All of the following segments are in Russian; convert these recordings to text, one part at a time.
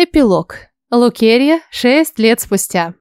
Эпилог. Лукерья, шесть лет спустя.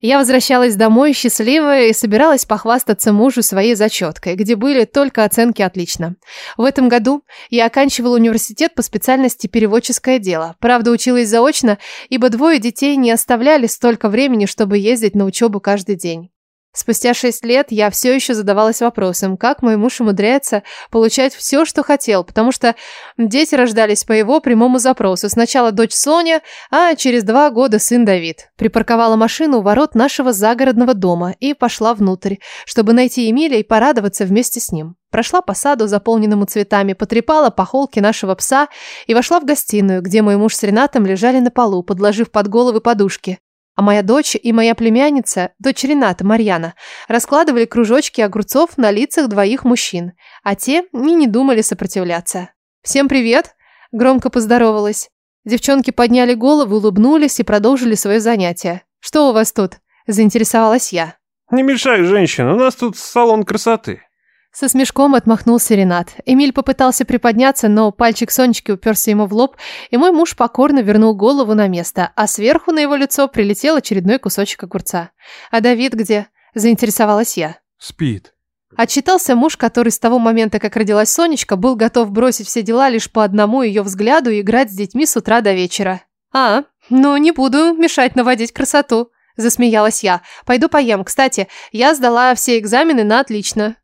Я возвращалась домой счастливая и собиралась похвастаться мужу своей зачеткой, где были только оценки «отлично». В этом году я оканчивала университет по специальности переводческое дело. Правда, училась заочно, ибо двое детей не оставляли столько времени, чтобы ездить на учебу каждый день. Спустя шесть лет я все еще задавалась вопросом, как мой муж умудряется получать все, что хотел, потому что дети рождались по его прямому запросу. Сначала дочь Соня, а через два года сын Давид. Припарковала машину у ворот нашего загородного дома и пошла внутрь, чтобы найти Эмиля и порадоваться вместе с ним. Прошла по саду, заполненному цветами, потрепала по холке нашего пса и вошла в гостиную, где мой муж с Ренатом лежали на полу, подложив под головы подушки. А моя дочь и моя племянница, дочь Рената, Марьяна, раскладывали кружочки огурцов на лицах двоих мужчин, а те и не думали сопротивляться. «Всем привет!» – громко поздоровалась. Девчонки подняли головы, улыбнулись и продолжили свое занятие. «Что у вас тут?» – заинтересовалась я. «Не мешай, женщина, у нас тут салон красоты». Со смешком отмахнулся Ренат. Эмиль попытался приподняться, но пальчик Сонечки уперся ему в лоб, и мой муж покорно вернул голову на место, а сверху на его лицо прилетел очередной кусочек огурца. «А Давид где?» – заинтересовалась я. «Спит». Отчитался муж, который с того момента, как родилась Сонечка, был готов бросить все дела лишь по одному ее взгляду и играть с детьми с утра до вечера. «А, ну не буду мешать наводить красоту», – засмеялась я. «Пойду поем. Кстати, я сдала все экзамены на отлично».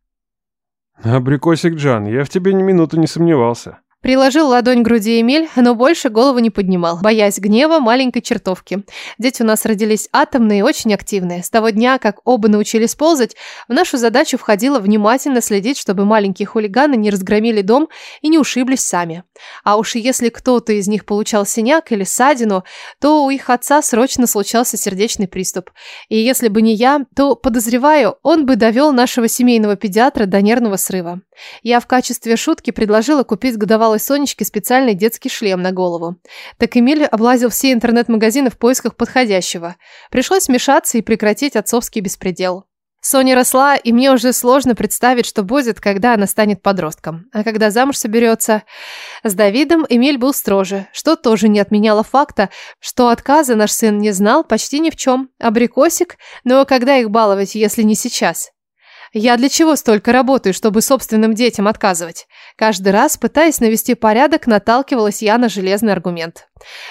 Абрикосик Джан, я в тебе ни минуты не сомневался. Приложил ладонь к груди Эмиль, но больше голову не поднимал, боясь гнева маленькой чертовки. Дети у нас родились атомные и очень активные. С того дня, как оба научились ползать, в нашу задачу входило внимательно следить, чтобы маленькие хулиганы не разгромили дом и не ушиблись сами. А уж если кто-то из них получал синяк или ссадину, то у их отца срочно случался сердечный приступ. И если бы не я, то, подозреваю, он бы довел нашего семейного педиатра до нервного срыва. Я в качестве шутки предложила купить годовалой Сонечке специальный детский шлем на голову. Так Эмиль облазил все интернет-магазины в поисках подходящего. Пришлось вмешаться и прекратить отцовский беспредел. Соня росла, и мне уже сложно представить, что будет, когда она станет подростком. А когда замуж соберется... С Давидом Эмиль был строже, что тоже не отменяло факта, что отказа наш сын не знал почти ни в чем. Абрикосик, но когда их баловать, если не сейчас? Я для чего столько работаю, чтобы собственным детям отказывать? Каждый раз, пытаясь навести порядок, наталкивалась я на железный аргумент.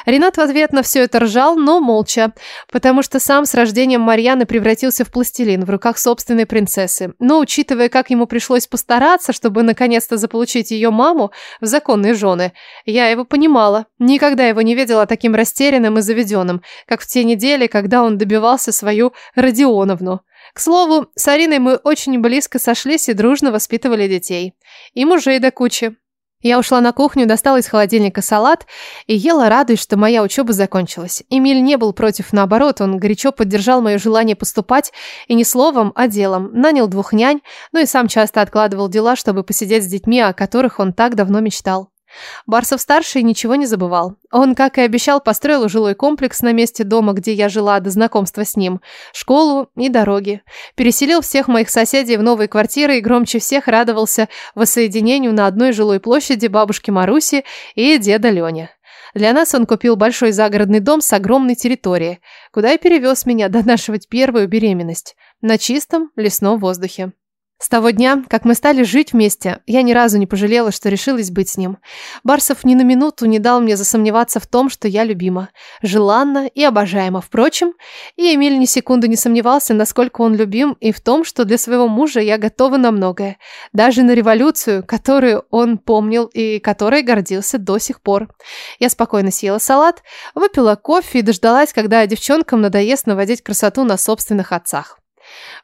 Ренат в ответ на все это ржал, но молча, потому что сам с рождением Марьяны превратился в пластилин в руках собственной принцессы. Но учитывая, как ему пришлось постараться, чтобы наконец-то заполучить ее маму в законные жены, я его понимала. Никогда его не видела таким растерянным и заведенным, как в те недели, когда он добивался свою Родионовну. К слову, с Ариной мы очень близко сошлись и дружно воспитывали детей. И мужей до кучи. Я ушла на кухню, достала из холодильника салат и ела, радуясь, что моя учеба закончилась. Эмиль не был против, наоборот, он горячо поддержал мое желание поступать и не словом, а делом. Нанял двух нянь, но и сам часто откладывал дела, чтобы посидеть с детьми, о которых он так давно мечтал. Барсов-старший ничего не забывал. Он, как и обещал, построил жилой комплекс на месте дома, где я жила до знакомства с ним, школу и дороги. Переселил всех моих соседей в новые квартиры и громче всех радовался воссоединению на одной жилой площади бабушки Маруси и деда Леня. Для нас он купил большой загородный дом с огромной территорией, куда и перевез меня донашивать первую беременность на чистом лесном воздухе. С того дня, как мы стали жить вместе, я ни разу не пожалела, что решилась быть с ним. Барсов ни на минуту не дал мне засомневаться в том, что я любима, желанна и обожаема. Впрочем, и Эмиль ни секунды не сомневался, насколько он любим, и в том, что для своего мужа я готова на многое. Даже на революцию, которую он помнил и которой гордился до сих пор. Я спокойно съела салат, выпила кофе и дождалась, когда девчонкам надоест наводить красоту на собственных отцах.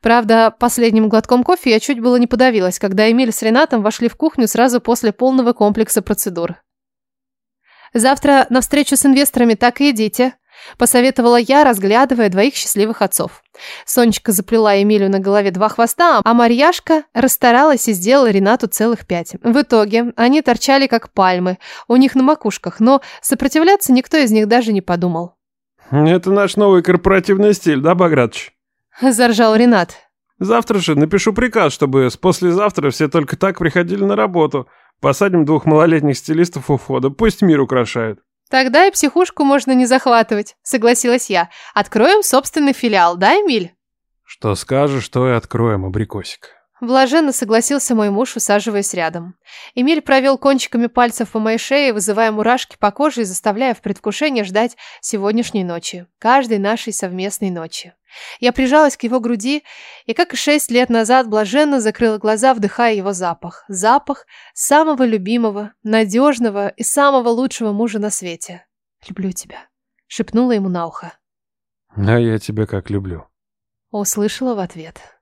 Правда, последним глотком кофе я чуть было не подавилась, когда Эмиль с Ренатом вошли в кухню сразу после полного комплекса процедур. «Завтра на встречу с инвесторами так и идите», – посоветовала я, разглядывая двоих счастливых отцов. Сонечка заплела Эмилю на голове два хвоста, а Марьяшка расстаралась и сделала Ренату целых пять. В итоге они торчали как пальмы, у них на макушках, но сопротивляться никто из них даже не подумал. «Это наш новый корпоративный стиль, да, Багратович?» Заржал Ренат. Завтра же напишу приказ, чтобы с послезавтра все только так приходили на работу. Посадим двух малолетних стилистов у входа, пусть мир украшают. Тогда и психушку можно не захватывать, согласилась я. Откроем собственный филиал, да, Эмиль? Что скажешь, то и откроем, абрикосик. Блаженно согласился мой муж, усаживаясь рядом. Эмиль провел кончиками пальцев по моей шее, вызывая мурашки по коже и заставляя в предвкушении ждать сегодняшней ночи, каждой нашей совместной ночи. Я прижалась к его груди и, как и шесть лет назад, блаженно закрыла глаза, вдыхая его запах. Запах самого любимого, надежного и самого лучшего мужа на свете. «Люблю тебя», — шепнула ему на ухо. А я тебя как люблю. Услышала в ответ.